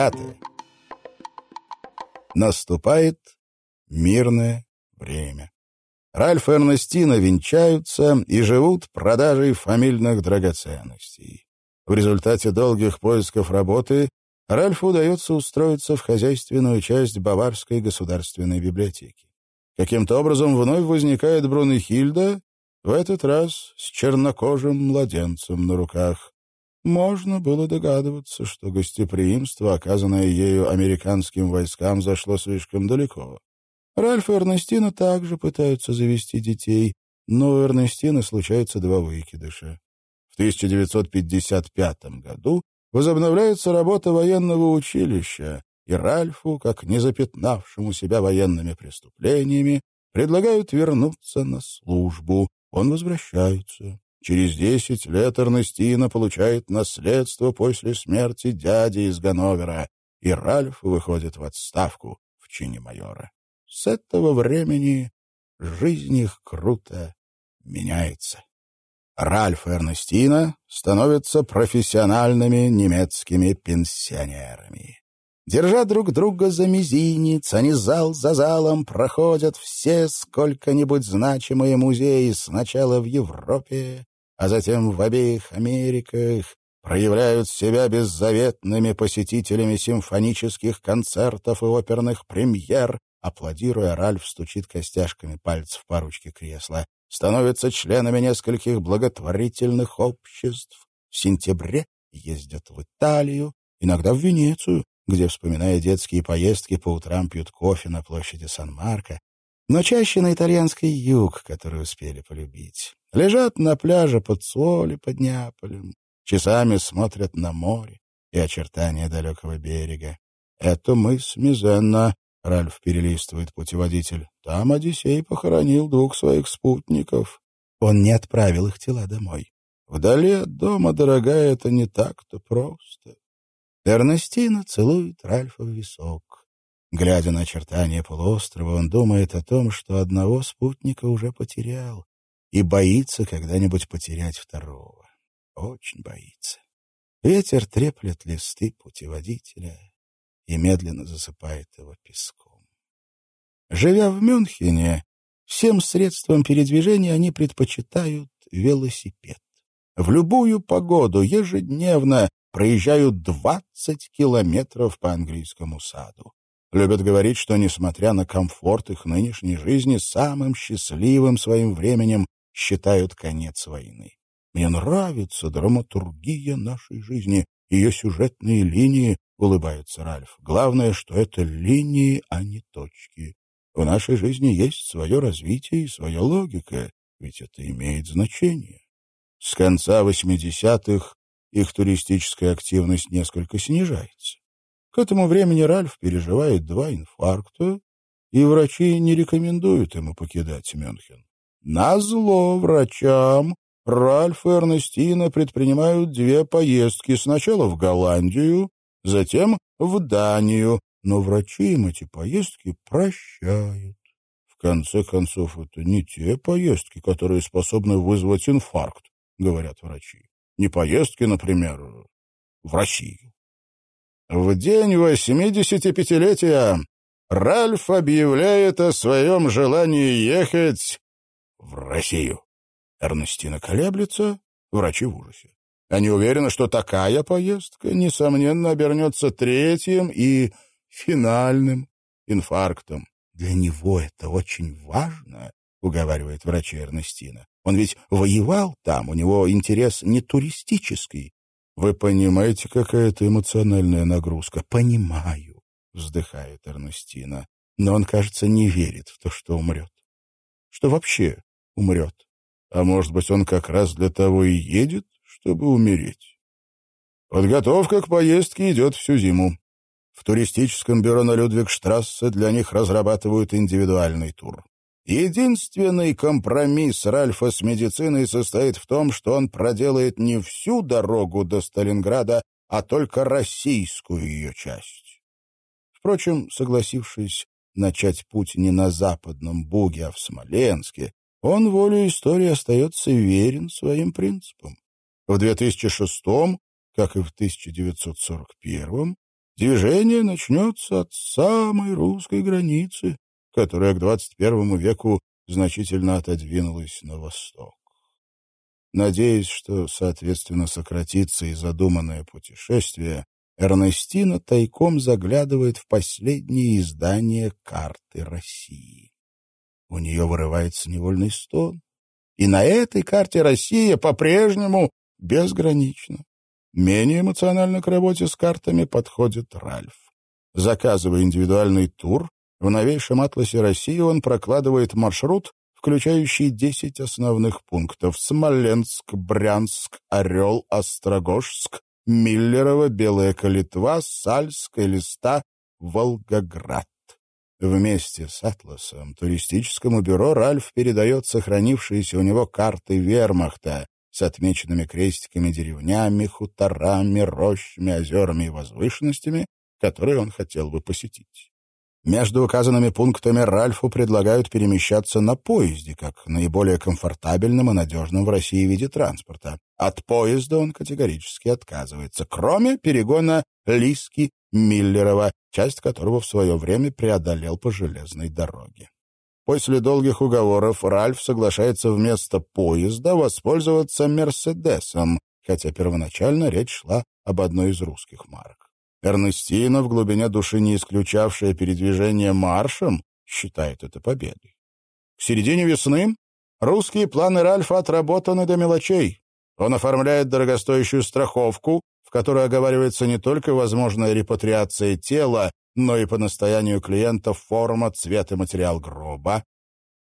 Пятое. Наступает мирное время. Ральф и Эрнестина венчаются и живут продажей фамильных драгоценностей. В результате долгих поисков работы Ральфу удается устроиться в хозяйственную часть Баварской государственной библиотеки. Каким-то образом вновь возникает Брунехильда, в этот раз с чернокожим младенцем на руках. Можно было догадываться, что гостеприимство, оказанное ею американским войскам, зашло слишком далеко. Ральф и Эрнестина также пытаются завести детей, но у Эрнестины случаются два выкидыша. В 1955 году возобновляется работа военного училища, и Ральфу, как не запятнавшему себя военными преступлениями, предлагают вернуться на службу. Он возвращается. Через десять лет Эрнестина получает наследство после смерти дяди из Ганновера, и Ральф выходит в отставку в чине майора. С этого времени жизнь их круто меняется. Ральф и Эрнестина становятся профессиональными немецкими пенсионерами. Держа друг друга за мизинец, они зал за залом проходят все сколько-нибудь значимые музеи сначала в Европе, а затем в обеих Америках, проявляют себя беззаветными посетителями симфонических концертов и оперных премьер, аплодируя, Ральф стучит костяшками пальцев по ручке кресла, становятся членами нескольких благотворительных обществ. В сентябре ездят в Италию, иногда в Венецию, где, вспоминая детские поездки, по утрам пьют кофе на площади Сан-Марко, но чаще на итальянский юг, который успели полюбить. Лежат на пляже под Суоли, под Неаполем, часами смотрят на море и очертания далекого берега. Это мыс Мизенна, Ральф перелистывает путеводитель. Там Одиссей похоронил двух своих спутников. Он не отправил их тела домой. Вдали от дома, дорогая, это не так-то просто. Эрнестина целует Ральфа в висок. Глядя на очертания полуострова, он думает о том, что одного спутника уже потерял и боится когда-нибудь потерять второго. Очень боится. Ветер треплет листы путеводителя и медленно засыпает его песком. Живя в Мюнхене, всем средством передвижения они предпочитают велосипед. В любую погоду ежедневно проезжают 20 километров по английскому саду. Любят говорить, что, несмотря на комфорт их нынешней жизни, самым счастливым своим временем считают конец войны. Мне нравится драматургия нашей жизни, ее сюжетные линии, — улыбается Ральф. Главное, что это линии, а не точки. В нашей жизни есть свое развитие и своя логика, ведь это имеет значение. С конца 80-х их туристическая активность несколько снижается. К этому времени Ральф переживает два инфаркта, и врачи не рекомендуют ему покидать Мюнхен. Назло врачам Ральф и Эрнестина предпринимают две поездки, сначала в Голландию, затем в Данию, но врачи им эти поездки прощают. В конце концов, это не те поездки, которые способны вызвать инфаркт, говорят врачи. Не поездки, например, в Россию. В день 85-летия Ральф объявляет о своем желании ехать в Россию. Эрнестина колеблется, врачи в ужасе. Они уверены, что такая поездка, несомненно, обернется третьим и финальным инфарктом. Для него это очень важно, уговаривает врач Эрнестина. Он ведь воевал там, у него интерес не туристический, вы понимаете, какая это эмоциональная нагрузка? Понимаю, вздыхает Эрнестина. Но он, кажется, не верит в то, что умрет. Что вообще умрет. А может быть, он как раз для того и едет, чтобы умереть. Подготовка к поездке идет всю зиму. В туристическом бюро на Людвигштрассе для них разрабатывают индивидуальный тур. Единственный компромисс Ральфа с медициной состоит в том, что он проделает не всю дорогу до Сталинграда, а только российскую ее часть. Впрочем, согласившись начать путь не на западном Буге, а в Смоленске, он волю истории остается верен своим принципам. В 2006 как и в 1941 движение начнется от самой русской границы, которая к 21 веку значительно отодвинулась на восток. Надеясь, что, соответственно, сократится и задуманное путешествие, Эрнестина тайком заглядывает в последнее издание карты России. У нее вырывается невольный стон. И на этой карте Россия по-прежнему безгранична. Менее эмоционально к работе с картами подходит Ральф. Заказывая индивидуальный тур, в новейшем атласе России он прокладывает маршрут, включающий 10 основных пунктов — Смоленск, Брянск, Орел, Острогожск, Миллерово, Белая Калитва, Сальская Листа, Волгоград. Вместе с «Атласом» туристическому бюро Ральф передает сохранившиеся у него карты вермахта с отмеченными крестиками деревнями, хуторами, рощами, озерами и возвышенностями, которые он хотел бы посетить. Между указанными пунктами Ральфу предлагают перемещаться на поезде, как наиболее комфортабельном и надежном в России виде транспорта. От поезда он категорически отказывается, кроме перегона Лиски-Миллерова, часть которого в свое время преодолел по железной дороге. После долгих уговоров Ральф соглашается вместо поезда воспользоваться «Мерседесом», хотя первоначально речь шла об одной из русских марок. Эрнестина, в глубине души не исключавшая передвижение маршем, считает это победой. К середине весны русские планы Ральфа отработаны до мелочей. Он оформляет дорогостоящую страховку, в которой оговаривается не только возможная репатриация тела, но и по настоянию клиента форма, цвет и материал гроба.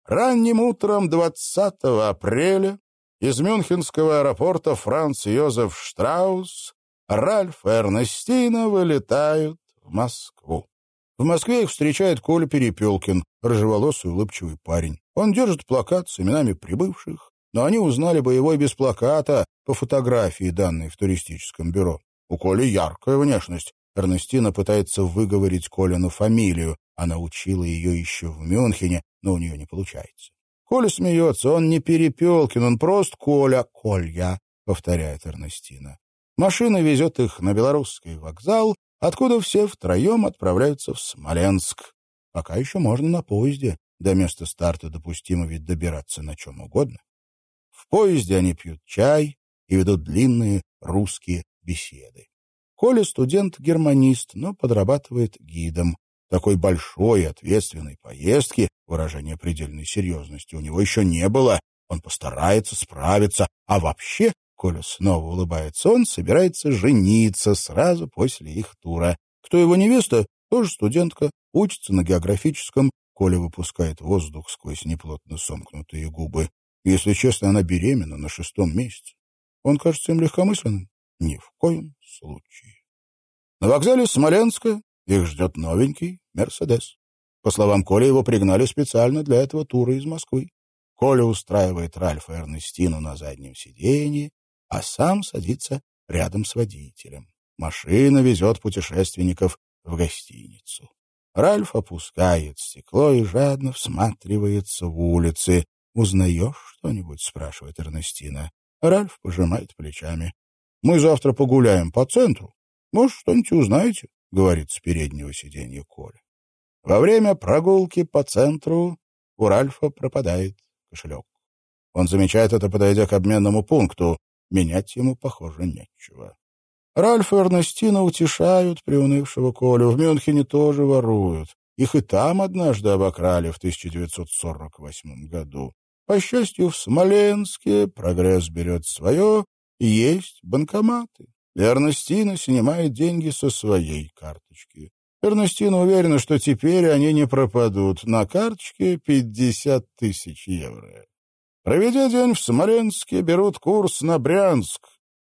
Ранним утром 20 апреля из Мюнхенского аэропорта Франц Йозеф Штраус Ральф и Эрнестина вылетают в Москву. В Москве их встречает Коля Перепелкин, рыжеволосый улыбчивый парень. Он держит плакат с именами прибывших, но они узнали бы его и без плаката по фотографии, данной в туристическом бюро. У Коли яркая внешность. Эрнестина пытается выговорить Колину фамилию. Она учила ее еще в Мюнхене, но у нее не получается. Коля смеется. Он не Перепелкин, он просто Коля. Колья, повторяет Эрнестина. Машина везет их на Белорусский вокзал, откуда все втроем отправляются в Смоленск. Пока еще можно на поезде. До места старта допустимо ведь добираться на чем угодно. В поезде они пьют чай и ведут длинные русские беседы. Коля студент-германист, но подрабатывает гидом. Такой большой и ответственной поездки, выражение предельной серьезности, у него еще не было. Он постарается справиться. А вообще Коля снова улыбается. Он собирается жениться сразу после их тура. Кто его невеста? Тоже студентка. Учится на географическом. Коля выпускает воздух сквозь неплотно сомкнутые губы. Если честно, она беременна на шестом месяце. Он кажется им легкомысленным? Ни в коем случае. На вокзале Смоленска их ждет новенький «Мерседес». По словам Коля, его пригнали специально для этого тура из Москвы. Коля устраивает Ральфа Эрнестину на заднем сиденье, а сам садится рядом с водителем. Машина везет путешественников в гостиницу. Ральф опускает стекло и жадно всматривается в улицы. «Узнаешь что-нибудь?» — спрашивает Эрнестина. Ральф пожимает плечами. «Мы завтра погуляем по центру. Может, что-нибудь узнаете?» — говорит с переднего сиденья Коля. Во время прогулки по центру у Ральфа пропадает кошелек. Он замечает это, подойдя к обменному пункту. Менять ему, похоже, нечего. Ральф и Эрнестина утешают приунывшего Колю. В Мюнхене тоже воруют. Их и там однажды обокрали в 1948 году. По счастью, в Смоленске прогресс берет свое, есть банкоматы. Эрнестина снимает деньги со своей карточки. Эрнестина уверена, что теперь они не пропадут. На карточке 50 тысяч евро. Проведя день в Смоленске, берут курс на Брянск,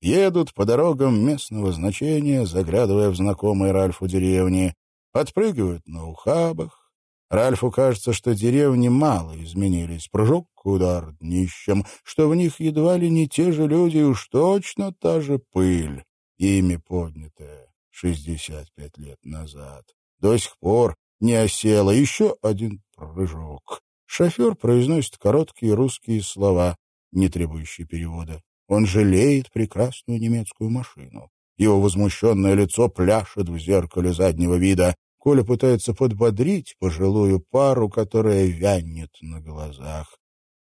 едут по дорогам местного значения, заглядывая в знакомые Ральфу деревни, подпрыгивают на ухабах. Ральфу кажется, что деревни мало изменились. Прыжок, удар днищем, что в них едва ли не те же люди, уж точно та же пыль, ими поднятая шестьдесят пять лет назад. До сих пор не осела еще один прыжок. Шофер произносит короткие русские слова, не требующие перевода. Он жалеет прекрасную немецкую машину. Его возмущенное лицо пляшет в зеркале заднего вида. Коля пытается подбодрить пожилую пару, которая вянет на глазах.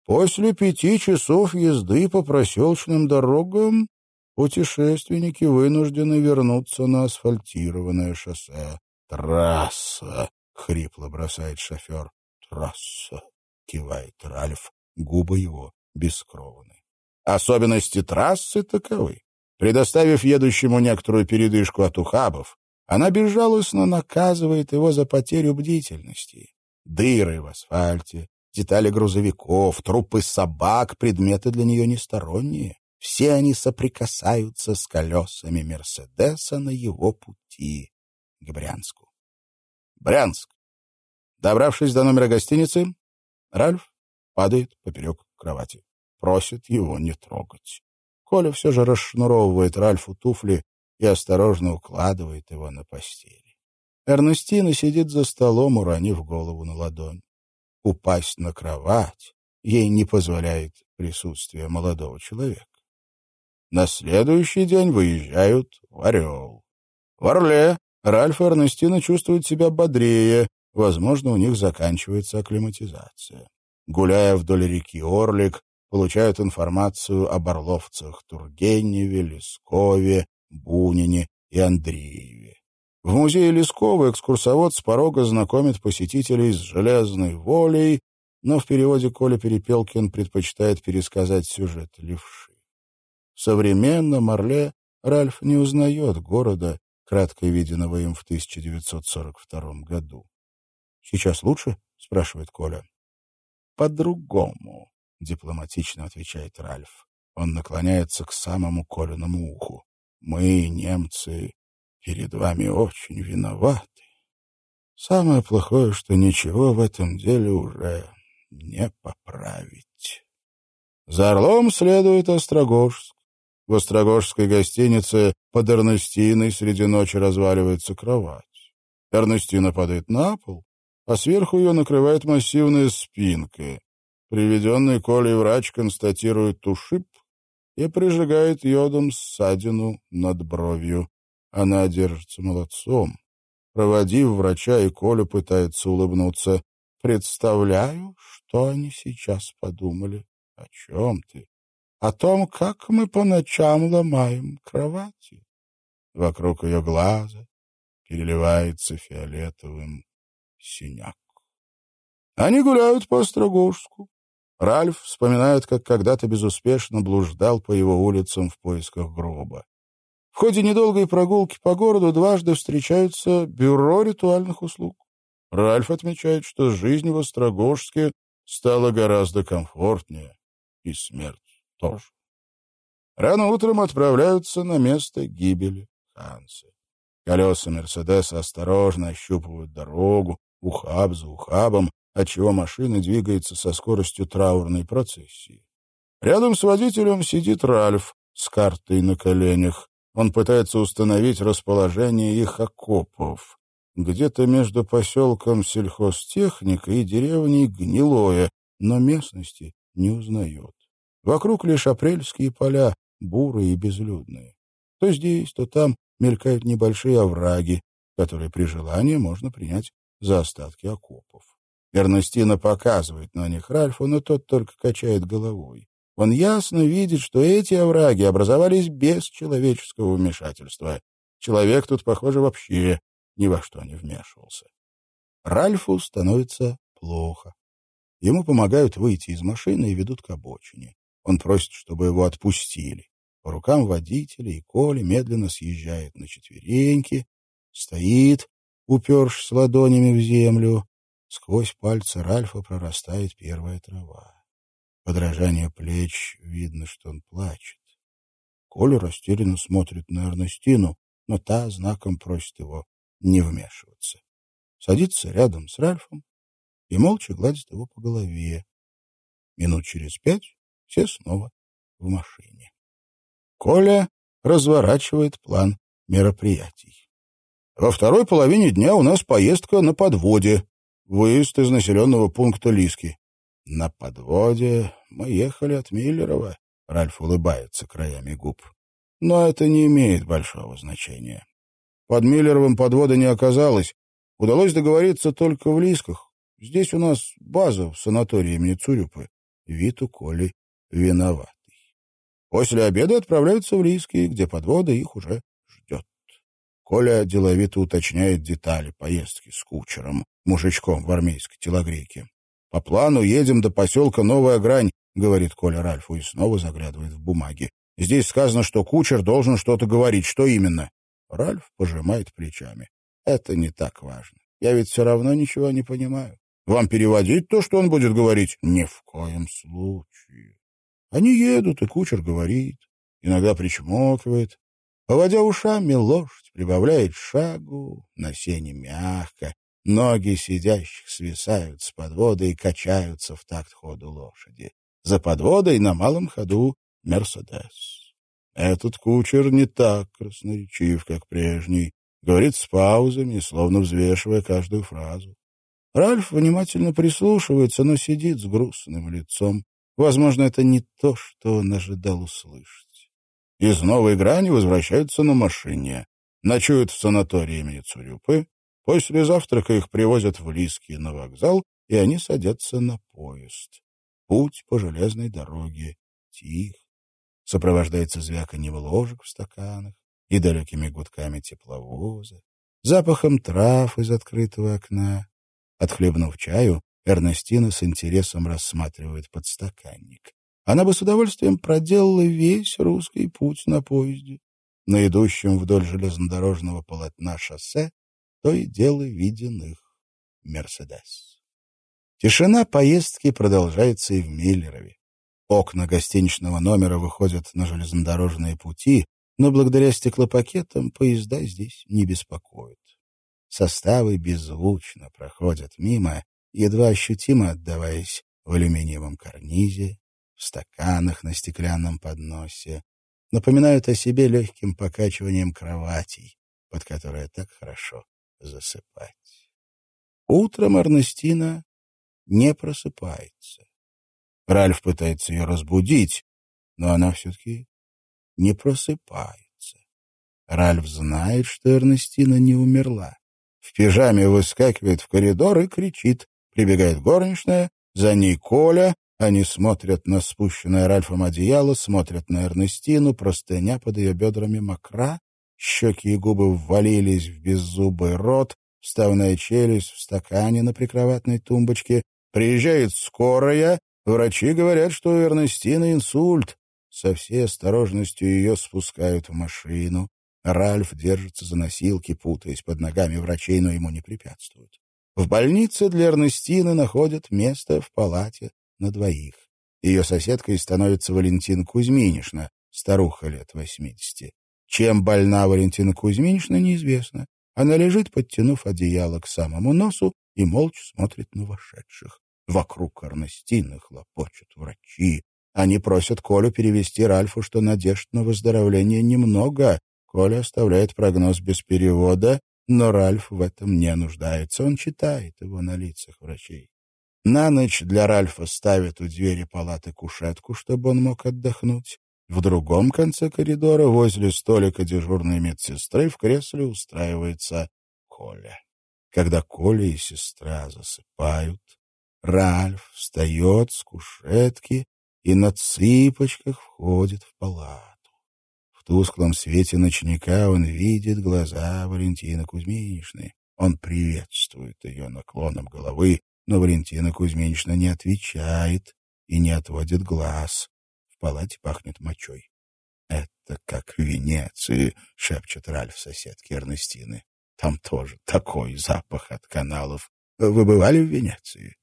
После пяти часов езды по проселочным дорогам путешественники вынуждены вернуться на асфальтированное шоссе. «Трасса!» — хрипло бросает шофер. «Трасса!» — кивает Ральф. Губы его бескровны. Особенности трассы таковы. Предоставив едущему некоторую передышку от ухабов, она безжалостно наказывает его за потерю бдительности. Дыры в асфальте, детали грузовиков, трупы собак — предметы для нее несторонние. Все они соприкасаются с колесами Мерседеса на его пути к Брянску. Брянск. Добравшись до номера гостиницы, Ральф падает поперек кровати. Просит его не трогать. Коля все же расшнуровывает Ральфу туфли и осторожно укладывает его на постели. Эрнестина сидит за столом, уронив голову на ладонь упасть на кровать ей не позволяет присутствие молодого человека. На следующий день выезжают в Орел. В Орле Ральф и Эрнестина чувствуют себя бодрее, возможно, у них заканчивается акклиматизация. Гуляя вдоль реки Орлик, получают информацию об орловцах Тургеневе, Лескове, Бунине и Андрееве. В музее Лескова экскурсовод с порога знакомит посетителей с железной волей, но в переводе Коля Перепелкин предпочитает пересказать сюжет левши. В современном Орле Ральф не узнает города, кратко виденного им в 1942 году. «Сейчас лучше?» — спрашивает Коля. «По-другому», — дипломатично отвечает Ральф. Он наклоняется к самому Колиному уху. «Мы, немцы, перед вами очень виноваты. Самое плохое, что ничего в этом деле уже не поправить. За Орлом следует Острогожск. В Острогожской гостинице под Эрнестиной среди ночи разваливается кровать. Эрнестина падает на пол, а сверху ее накрывает массивная спинка. Приведенный Колей врач констатирует ушиб и прижигает йодом ссадину над бровью. Она держится молодцом. Проводив врача, и Коля пытается улыбнуться. Представляю, что они сейчас подумали. О чем ты? О том, как мы по ночам ломаем кровати. Вокруг ее глаза переливается фиолетовым синяк. Они гуляют по Острогожску. Ральф вспоминает, как когда-то безуспешно блуждал по его улицам в поисках гроба. В ходе недолгой прогулки по городу дважды встречаются бюро ритуальных услуг. Ральф отмечает, что жизнь в Острогожске стала гораздо комфортнее, и смерть тоже. Рано утром отправляются на место гибели Хансы. Колеса Мерседеса осторожно ощупывают дорогу, ухаб за ухабом, отчего машина двигается со скоростью траурной процессии. Рядом с водителем сидит Ральф с картой на коленях. Он пытается установить расположение их окопов. Где-то между поселком сельхозтехника и деревней Гнилое, но местности не узнает. Вокруг лишь апрельские поля, бурые и безлюдные. То здесь, то там мелькают небольшие овраги, которые при желании можно принять за остатки окопов. Эрнестина показывает на них Ральфу, но тот только качает головой. Он ясно видит, что эти овраги образовались без человеческого вмешательства. Человек тут, похоже, вообще ни во что не вмешивался. Ральфу становится плохо. Ему помогают выйти из машины и ведут к обочине. Он просит, чтобы его отпустили. По рукам водителя и Коли медленно съезжает на четвереньки, стоит, упершись ладонями в землю. Сквозь пальцы Ральфа прорастает первая трава подражание плеч, видно, что он плачет. Коля растерянно смотрит на Эрнестину, но та знаком просит его не вмешиваться. Садится рядом с Ральфом и молча гладит его по голове. Минут через пять все снова в машине. Коля разворачивает план мероприятий. Во второй половине дня у нас поездка на подводе, выезд из населенного пункта Лиски. На подводе мы ехали от Миллерова. Ральф улыбается краями губ. Но это не имеет большого значения. Под Миллеровым подвода не оказалось. Удалось договориться только в Лисках. Здесь у нас база в санатории имени Цурюпы. Вид у Коли виноватый. После обеда отправляются в Лиски, где подвода их уже. Коля деловито уточняет детали поездки с кучером, мужичком в армейской телогрейке. «По плану едем до поселка Новая Грань», — говорит Коля Ральфу и снова заглядывает в бумаги. «Здесь сказано, что кучер должен что-то говорить. Что именно?» Ральф пожимает плечами. «Это не так важно. Я ведь все равно ничего не понимаю. Вам переводить то, что он будет говорить? Ни в коем случае. Они едут, и кучер говорит, иногда причмокивает. Поводя ушами, лошадь прибавляет шагу, на сене мягко. Ноги сидящих свисают с подвода и качаются в такт ходу лошади. За подводой на малом ходу Мерседес. Этот кучер не так красноречив, как прежний. Говорит с паузами, словно взвешивая каждую фразу. Ральф внимательно прислушивается, но сидит с грустным лицом. Возможно, это не то, что он ожидал услышать. Из новой грани возвращаются на машине. Ночуют в санатории имени Цурюпы. После завтрака их привозят в Лиски на вокзал, и они садятся на поезд. Путь по железной дороге тих. Сопровождается звяканьем ложек в стаканах и далекими гудками тепловоза, запахом трав из открытого окна. Отхлебнув чаю, Эрнестина с интересом рассматривает подстаканник. Она бы с удовольствием проделала весь русский путь на поезде. На идущем вдоль железнодорожного полотна шоссе то и дело виден их «Мерседес». Тишина поездки продолжается и в Миллерове. Окна гостиничного номера выходят на железнодорожные пути, но благодаря стеклопакетам поезда здесь не беспокоят. Составы беззвучно проходят мимо, едва ощутимо отдаваясь в алюминиевом карнизе, в стаканах на стеклянном подносе, напоминают о себе легким покачиванием кроватей, под которые так хорошо засыпать. Утром Эрнестина не просыпается. Ральф пытается ее разбудить, но она все-таки не просыпается. Ральф знает, что Эрнестина не умерла в пижаме выскакивает в коридор и кричит. Прибегает горничная, за ней Коля, они смотрят на спущенное Ральфом одеяло, смотрят на Эрнестину, простыня под ее бедрами мокра, щеки и губы ввалились в беззубый рот, вставная челюсть в стакане на прикроватной тумбочке. Приезжает скорая, врачи говорят, что у Эрнестины инсульт. Со всей осторожностью ее спускают в машину. Ральф держится за носилки, путаясь под ногами врачей, но ему не препятствуют. В больнице для Эрнестины находят место в палате на двоих. Ее соседкой становится Валентина Кузьминишна, старуха лет восьмидесяти. Чем больна Валентина Кузьминишна, неизвестно. Она лежит, подтянув одеяло к самому носу, и молча смотрит на вошедших. Вокруг Эрнестины хлопочут врачи. Они просят Колю перевести Ральфу, что надежд на выздоровление немного, Коля оставляет прогноз без перевода, но Ральф в этом не нуждается. Он читает его на лицах врачей. На ночь для Ральфа ставят у двери палаты кушетку, чтобы он мог отдохнуть. В другом конце коридора, возле столика дежурной медсестры, в кресле устраивается Коля. Когда Коля и сестра засыпают, Ральф встает с кушетки и на цыпочках входит в палату. В тусклом свете ночника он видит глаза Валентины Кузьминичны. Он приветствует ее наклоном головы, но Валентина Кузьминична не отвечает и не отводит глаз. В палате пахнет мочой. «Это как в Венеции», — шепчет Ральф соседке Эрнестины. «Там тоже такой запах от каналов. Вы бывали в Венеции?»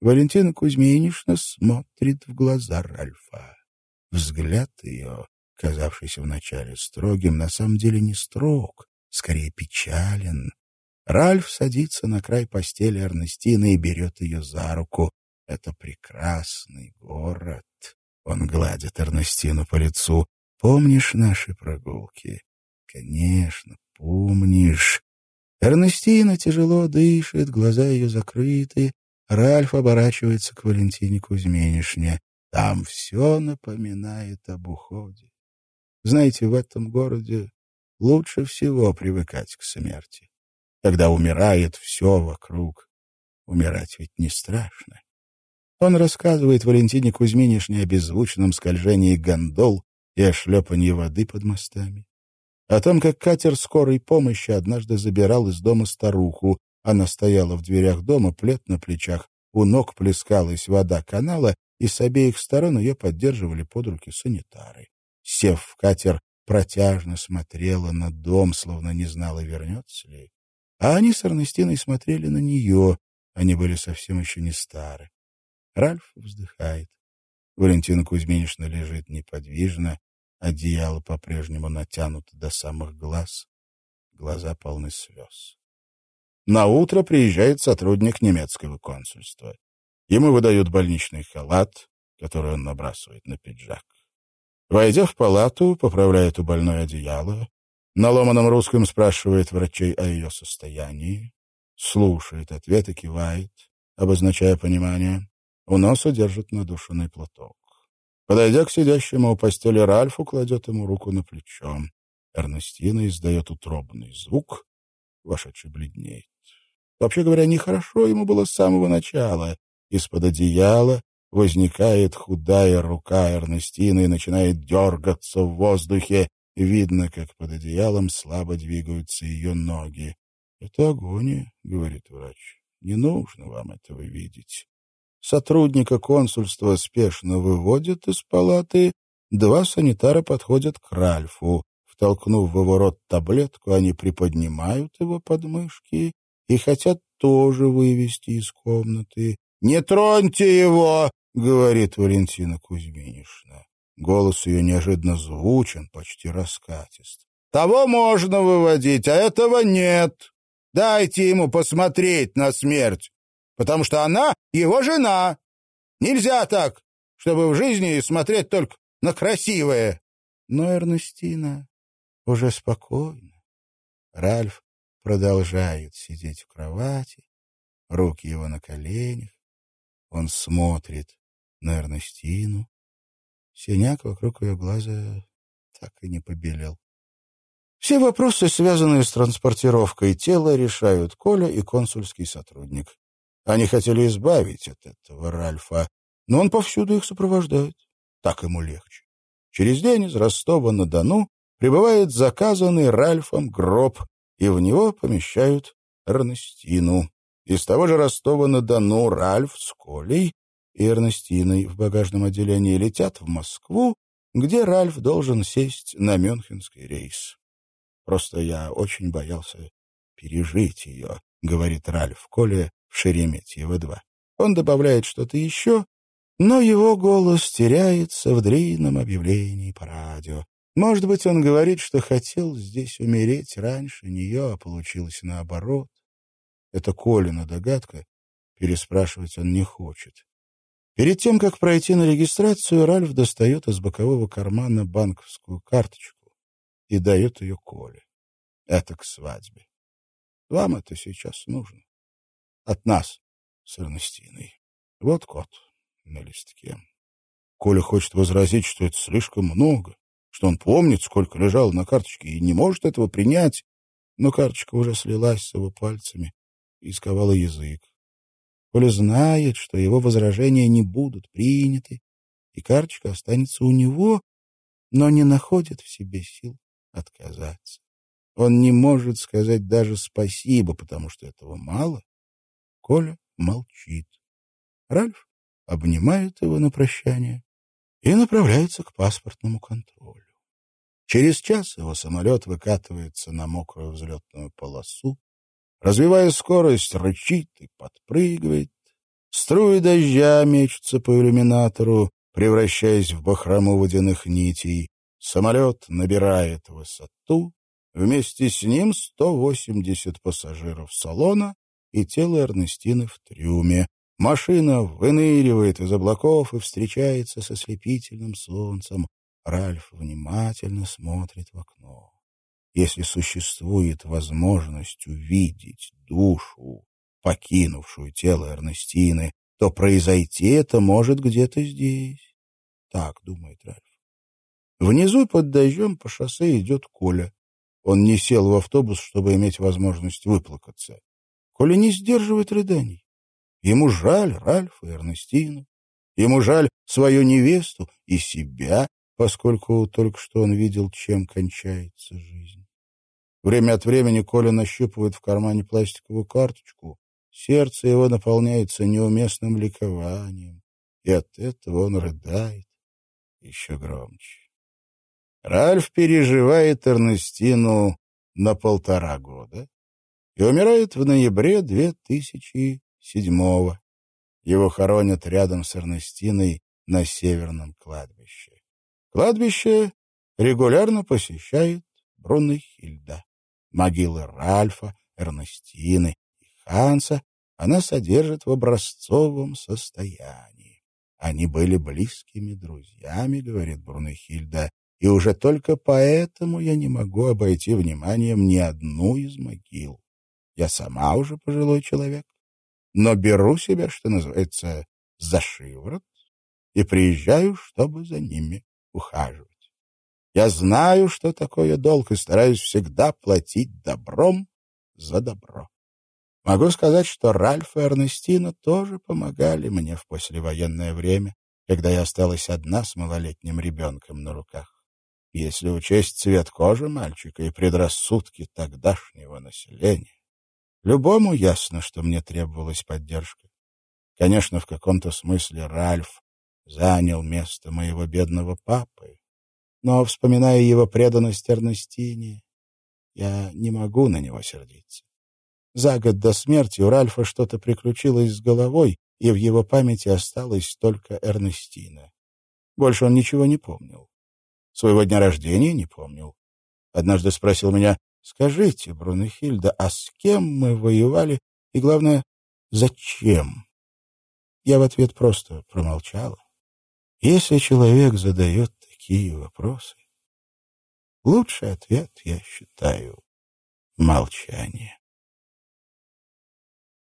Валентина Кузьминична смотрит в глаза Ральфа. Взгляд ее казавшийся вначале строгим, на самом деле не строг, скорее печален. Ральф садится на край постели Эрнестины и берет ее за руку. Это прекрасный город. Он гладит Эрнестину по лицу. Помнишь наши прогулки? Конечно, помнишь. Эрнестина тяжело дышит, глаза ее закрыты. Ральф оборачивается к Валентине Кузьминишне. Там все напоминает об уходе. Знаете, в этом городе лучше всего привыкать к смерти. Когда умирает все вокруг, умирать ведь не страшно. Он рассказывает Валентине Кузьминишне о беззвучном скольжении гондол и о шлепанье воды под мостами. О том, как катер скорой помощи однажды забирал из дома старуху. Она стояла в дверях дома, плед на плечах, у ног плескалась вода канала, и с обеих сторон ее поддерживали под руки санитары. Сев в катер, протяжно смотрела на дом, словно не знала, вернется ли. А они с Эрнестиной смотрели на нее, они были совсем еще не стары. Ральф вздыхает. Валентина Кузьминична лежит неподвижно, одеяло по-прежнему натянуто до самых глаз, глаза полны слез. На утро приезжает сотрудник немецкого консульства. Ему выдают больничный халат, который он набрасывает на пиджак. Войдя в палату, поправляет у больной одеяло, на ломаном русском спрашивает врачей о ее состоянии, слушает ответы, кивает, обозначая понимание. У носа держит надушенный платок. Подойдя к сидящему у постели Ральфу, кладет ему руку на плечо. Эрнестина издает утробный звук, вошедший бледнеет. Вообще говоря, нехорошо ему было с самого начала. Из-под одеяла возникает худая рука Эрнестины и начинает дергаться в воздухе. Видно, как под одеялом слабо двигаются ее ноги. — Это агония, — говорит врач. — Не нужно вам этого видеть. Сотрудника консульства спешно выводят из палаты, два санитара подходят к Ральфу. Втолкнув в его рот таблетку, они приподнимают его подмышки и хотят тоже вывести из комнаты. «Не троньте его!» — говорит Валентина Кузьминишна. Голос ее неожиданно звучен, почти раскатист. «Того можно выводить, а этого нет. Дайте ему посмотреть на смерть потому что она его жена. Нельзя так, чтобы в жизни смотреть только на красивое. Но Эрнестина уже спокойно. Ральф продолжает сидеть в кровати, руки его на коленях. Он смотрит на Эрнестину. Синяк вокруг ее глаза так и не побелел. Все вопросы, связанные с транспортировкой тела, решают Коля и консульский сотрудник. Они хотели избавить от этого Ральфа, но он повсюду их сопровождает. Так ему легче. Через день из Ростова-на-Дону прибывает заказанный Ральфом гроб, и в него помещают Эрнестину. Из того же Ростова-на-Дону Ральф с Колей и Эрнестиной в багажном отделении летят в Москву, где Ральф должен сесть на мюнхенский рейс. Просто я очень боялся пережить ее, — говорит Ральф Коле, в Шереметьево-2. Он добавляет что-то еще, но его голос теряется в длинном объявлении по радио. Может быть, он говорит, что хотел здесь умереть раньше нее, а получилось наоборот. Это Колина догадка, переспрашивать он не хочет. Перед тем, как пройти на регистрацию, Ральф достает из бокового кармана банковскую карточку и дает ее Коле. Это к свадьбе. Вам это сейчас нужно от нас с Эрнестиной. Вот кот на листке. Коля хочет возразить, что это слишком много, что он помнит, сколько лежало на карточке, и не может этого принять, но карточка уже слилась с его пальцами и сковала язык. Коля знает, что его возражения не будут приняты, и карточка останется у него, но не находит в себе сил отказаться. Он не может сказать даже спасибо, потому что этого мало, Коля молчит. Ральф обнимает его на прощание и направляется к паспортному контролю. Через час его самолет выкатывается на мокрую взлетную полосу, развивая скорость, рычит и подпрыгивает. Струи дождя мечутся по иллюминатору, превращаясь в бахрому водяных нитей. Самолет набирает высоту. Вместе с ним 180 пассажиров салона и тело Эрнестины в трюме. Машина выныривает из облаков и встречается со слепительным солнцем. Ральф внимательно смотрит в окно. Если существует возможность увидеть душу, покинувшую тело Эрнестины, то произойти это может где-то здесь. Так думает Ральф. Внизу под дождем по шоссе идет Коля. Он не сел в автобус, чтобы иметь возможность выплакаться. Коля не сдерживает рыданий. Ему жаль Ральфа и Эрнестину. Ему жаль свою невесту и себя, поскольку только что он видел, чем кончается жизнь. Время от времени Коля нащупывает в кармане пластиковую карточку. Сердце его наполняется неуместным ликованием, и от этого он рыдает еще громче. Ральф переживает Эрнестину на полтора года и умирает в ноябре 2007-го. Его хоронят рядом с Эрнестиной на северном кладбище. Кладбище регулярно посещает Бруннехильда. Могилы Ральфа, Эрнестины и Ханса она содержит в образцовом состоянии. Они были близкими друзьями, говорит Брунехильда, и уже только поэтому я не могу обойти вниманием ни одну из могил. Я сама уже пожилой человек, но беру себя, что называется, за шиворот и приезжаю, чтобы за ними ухаживать. Я знаю, что такое долг, и стараюсь всегда платить добром за добро. Могу сказать, что Ральф и Эрнестина тоже помогали мне в послевоенное время, когда я осталась одна с малолетним ребенком на руках. Если учесть цвет кожи мальчика и предрассудки тогдашнего населения, любому ясно, что мне требовалась поддержка. Конечно, в каком-то смысле Ральф занял место моего бедного папы, но, вспоминая его преданность Эрнестине, я не могу на него сердиться. За год до смерти у Ральфа что-то приключилось с головой, и в его памяти осталась только Эрнестина. Больше он ничего не помнил. Своего дня рождения не помнил. Однажды спросил меня, «Скажите, Брунехильда, а с кем мы воевали? И, главное, зачем?» Я в ответ просто промолчала. Если человек задает такие вопросы, лучший ответ, я считаю, молчание.